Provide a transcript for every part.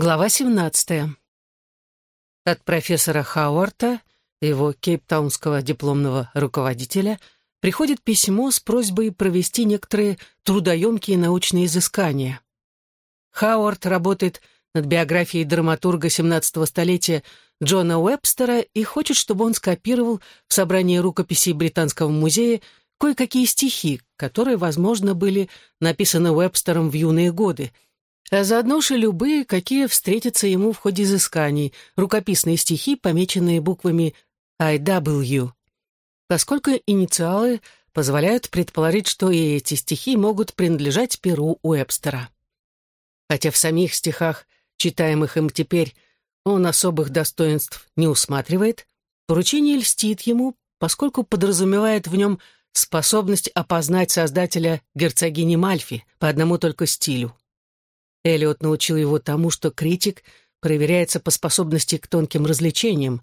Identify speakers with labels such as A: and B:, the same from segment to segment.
A: Глава 17. От профессора Хауарта, его кейптаунского дипломного руководителя, приходит письмо с просьбой провести некоторые трудоемкие научные изыскания. Хауарт работает над биографией драматурга 17 столетия Джона Уэбстера и хочет, чтобы он скопировал в собрании рукописей Британского музея кое-какие стихи, которые, возможно, были написаны Уэбстером в юные годы – а заодно же любые, какие встретятся ему в ходе изысканий, рукописные стихи, помеченные буквами IW, поскольку инициалы позволяют предположить, что и эти стихи могут принадлежать перу Уэбстера. Хотя в самих стихах, читаемых им теперь, он особых достоинств не усматривает, поручение льстит ему, поскольку подразумевает в нем способность опознать создателя герцогини Мальфи по одному только стилю. Эллиот научил его тому, что критик проверяется по способности к тонким развлечениям,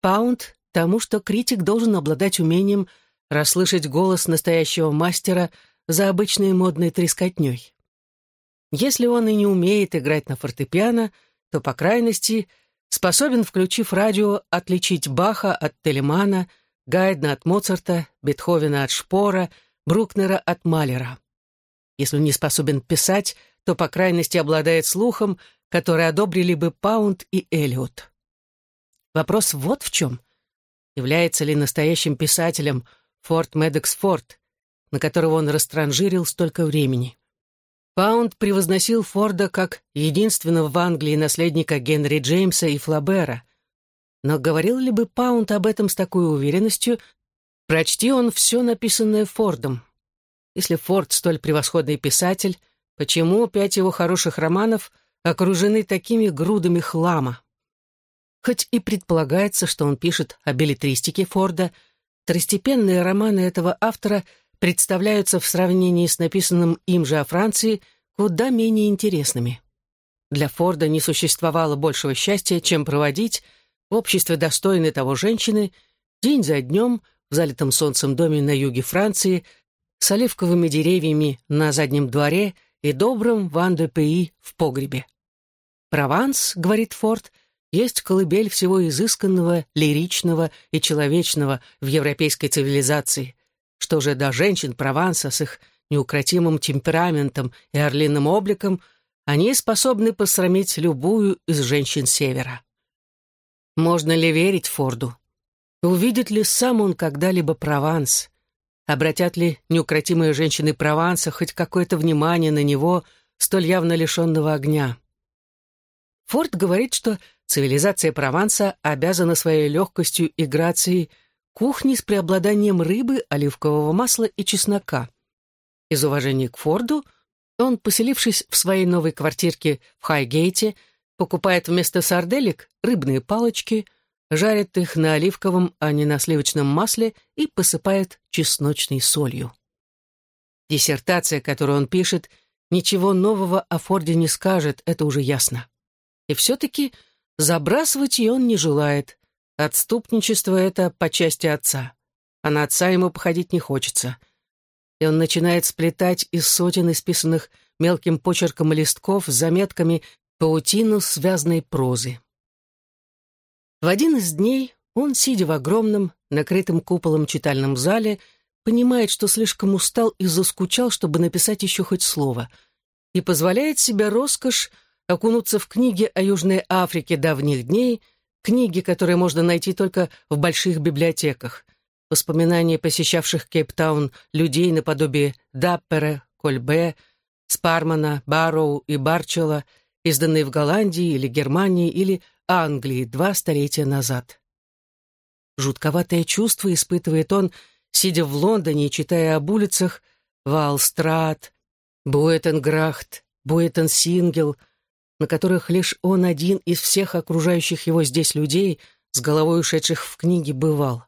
A: Паунд — тому, что критик должен обладать умением расслышать голос настоящего мастера за обычной модной трескотней. Если он и не умеет играть на фортепиано, то, по крайности, способен, включив радио, отличить Баха от Телемана, Гайдна от Моцарта, Бетховена от Шпора, Брукнера от Малера. Если он не способен писать, то, по крайности, обладает слухом, который одобрили бы Паунд и Эллиот. Вопрос вот в чем. Является ли настоящим писателем Форд Медекс Форд, на которого он растранжирил столько времени? Паунд превозносил Форда как единственного в Англии наследника Генри Джеймса и Флабера. Но говорил ли бы Паунд об этом с такой уверенностью, прочти он все написанное Фордом? Если Форд столь превосходный писатель, Почему пять его хороших романов окружены такими грудами хлама? Хоть и предполагается, что он пишет о билетристике Форда, второстепенные романы этого автора представляются в сравнении с написанным им же о Франции куда менее интересными. Для Форда не существовало большего счастья, чем проводить в обществе достойной того женщины день за днем в залитом солнцем доме на юге Франции с оливковыми деревьями на заднем дворе – и добрым Ван де Пи в погребе. «Прованс», — говорит Форд, — есть колыбель всего изысканного, лиричного и человечного в европейской цивилизации. Что же до женщин Прованса с их неукротимым темпераментом и орлиным обликом, они способны посрамить любую из женщин Севера. Можно ли верить Форду? Увидит ли сам он когда-либо Прованс? Обратят ли неукротимые женщины Прованса хоть какое-то внимание на него, столь явно лишенного огня? Форд говорит, что цивилизация Прованса обязана своей легкостью и грацией кухне с преобладанием рыбы, оливкового масла и чеснока. Из уважения к Форду он, поселившись в своей новой квартирке в Хайгейте, покупает вместо сарделек рыбные палочки – жарит их на оливковом, а не на сливочном масле и посыпает чесночной солью. Диссертация, которую он пишет, ничего нового о Форде не скажет, это уже ясно. И все-таки забрасывать ее он не желает. Отступничество это по части отца. А на отца ему походить не хочется. И он начинает сплетать из сотен исписанных мелким почерком листков с заметками паутину связанной прозы. В один из дней он, сидя в огромном, накрытом куполом читальном зале, понимает, что слишком устал и заскучал, чтобы написать еще хоть слово, и позволяет себе роскошь окунуться в книги о Южной Африке давних дней, книги, которые можно найти только в больших библиотеках, воспоминания посещавших Кейптаун людей наподобие Даппера, Кольбе, Спармана, Барроу и Барчела, изданные в Голландии или Германии или Англии два столетия назад. Жутковатое чувство испытывает он, сидя в Лондоне и читая об улицах Валстрат, Буэтенграхт, Буэтенсингел, на которых лишь он один из всех окружающих его здесь людей, с головой ушедших в книги, бывал.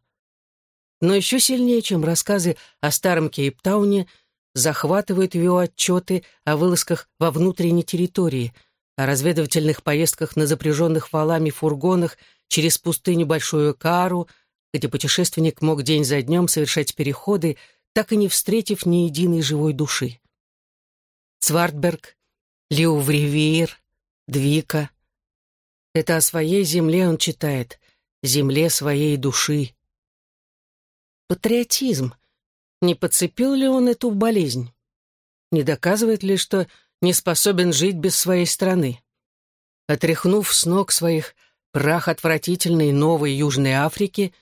A: Но еще сильнее, чем рассказы о старом Кейптауне, захватывают его отчеты о вылазках во внутренней территории – о разведывательных поездках на запряженных валами фургонах через пустыню Большую Кару, где путешественник мог день за днем совершать переходы, так и не встретив ни единой живой души. Цвартберг, Леувривейр, Двика, Это о своей земле он читает, земле своей души. Патриотизм. Не подцепил ли он эту болезнь? Не доказывает ли, что не способен жить без своей страны? Отряхнув с ног своих прах отвратительной новой Южной Африки,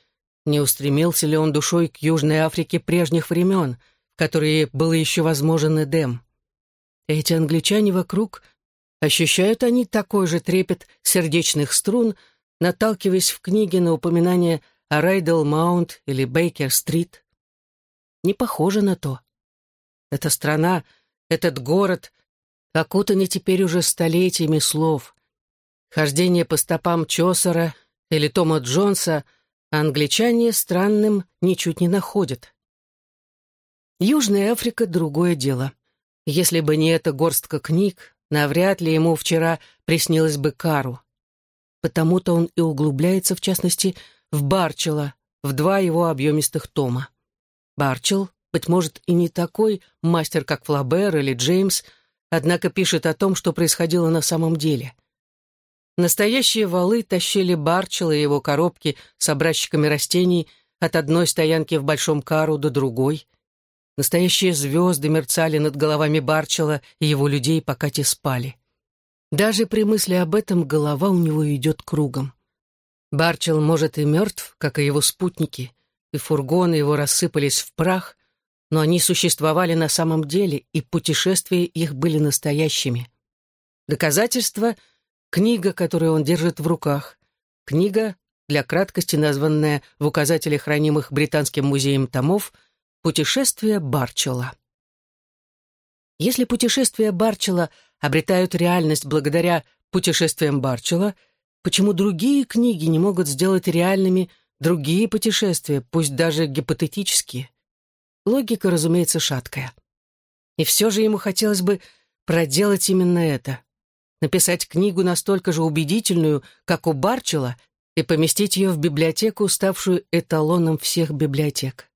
A: не устремился ли он душой к Южной Африке прежних времен, в которые был еще возможен Эдем? Эти англичане вокруг ощущают они такой же трепет сердечных струн, наталкиваясь в книге на упоминание о Райдел Маунт или Бейкер-стрит. Не похоже на то. Эта страна, этот город окутаны теперь уже столетиями слов. Хождение по стопам Чосера или Тома Джонса англичане странным ничуть не находят. Южная Африка — другое дело. Если бы не эта горстка книг, навряд ли ему вчера приснилось бы Кару. Потому-то он и углубляется, в частности, в Барчела, в два его объемистых тома. Барчел, быть может, и не такой мастер, как Флабер или Джеймс, однако пишет о том, что происходило на самом деле. Настоящие валы тащили Барчела и его коробки с образчиками растений от одной стоянки в Большом Кару до другой. Настоящие звезды мерцали над головами Барчела и его людей, пока те спали. Даже при мысли об этом голова у него идет кругом. Барчел, может, и мертв, как и его спутники, и фургоны его рассыпались в прах, но они существовали на самом деле, и путешествия их были настоящими. Доказательство — книга, которую он держит в руках. Книга, для краткости названная в указателе хранимых Британским музеем томов «Путешествие Барчела». Если путешествия Барчела обретают реальность благодаря путешествиям Барчела, почему другие книги не могут сделать реальными другие путешествия, пусть даже гипотетические? Логика, разумеется, шаткая. И все же ему хотелось бы проделать именно это. Написать книгу настолько же убедительную, как у Барчела, и поместить ее в библиотеку, ставшую эталоном всех библиотек.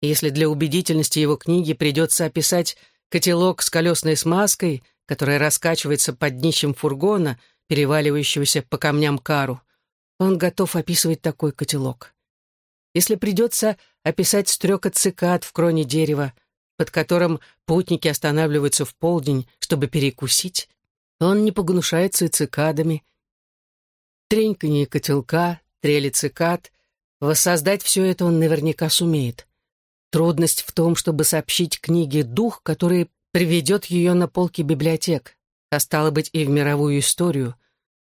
A: Если для убедительности его книги придется описать котелок с колесной смазкой, которая раскачивается под днищем фургона, переваливающегося по камням кару, он готов описывать такой котелок. Если придется описать стрекот цикад в кроне дерева, под которым путники останавливаются в полдень, чтобы перекусить, он не погнушается и цикадами. Треньканье котелка, трели цикад, воссоздать все это он наверняка сумеет. Трудность в том, чтобы сообщить книге дух, который приведет ее на полки библиотек, а стало быть и в мировую историю,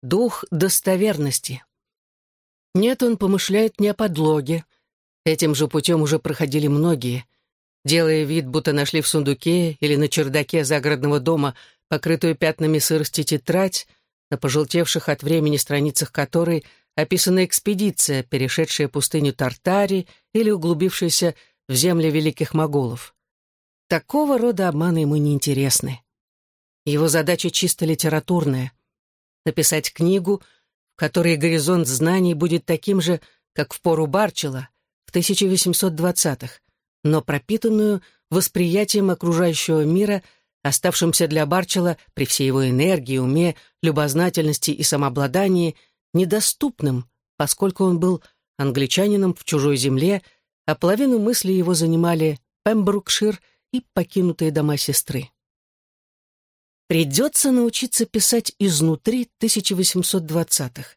A: дух достоверности. Нет, он помышляет не о подлоге. Этим же путем уже проходили многие, делая вид, будто нашли в сундуке или на чердаке загородного дома покрытую пятнами сырости тетрадь, на пожелтевших от времени страницах которой описана экспедиция, перешедшая пустыню Тартари или углубившаяся в земли великих моголов. Такого рода обманы ему не интересны. Его задача чисто литературная — написать книгу — в которой горизонт знаний будет таким же, как в пору Барчела в 1820-х, но пропитанную восприятием окружающего мира, оставшимся для Барчела при всей его энергии, уме, любознательности и самообладании, недоступным, поскольку он был англичанином в чужой земле, а половину мыслей его занимали Пембрукшир и покинутые дома сестры. Придется научиться писать изнутри 1820-х.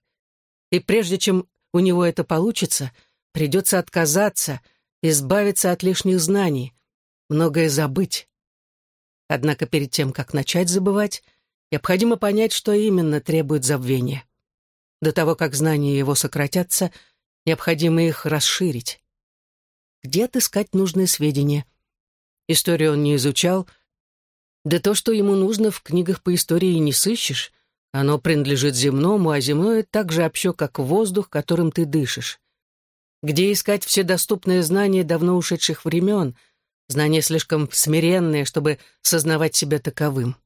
A: И прежде чем у него это получится, придется отказаться, избавиться от лишних знаний, многое забыть. Однако перед тем, как начать забывать, необходимо понять, что именно требует забвения. До того, как знания его сократятся, необходимо их расширить. Где отыскать нужные сведения? Историю он не изучал, да то, что ему нужно, в книгах по истории не сыщешь. Оно принадлежит земному, а земное так же общо, как воздух, которым ты дышишь. Где искать все доступные знания давно ушедших времен, знания слишком смиренные, чтобы сознавать себя таковым?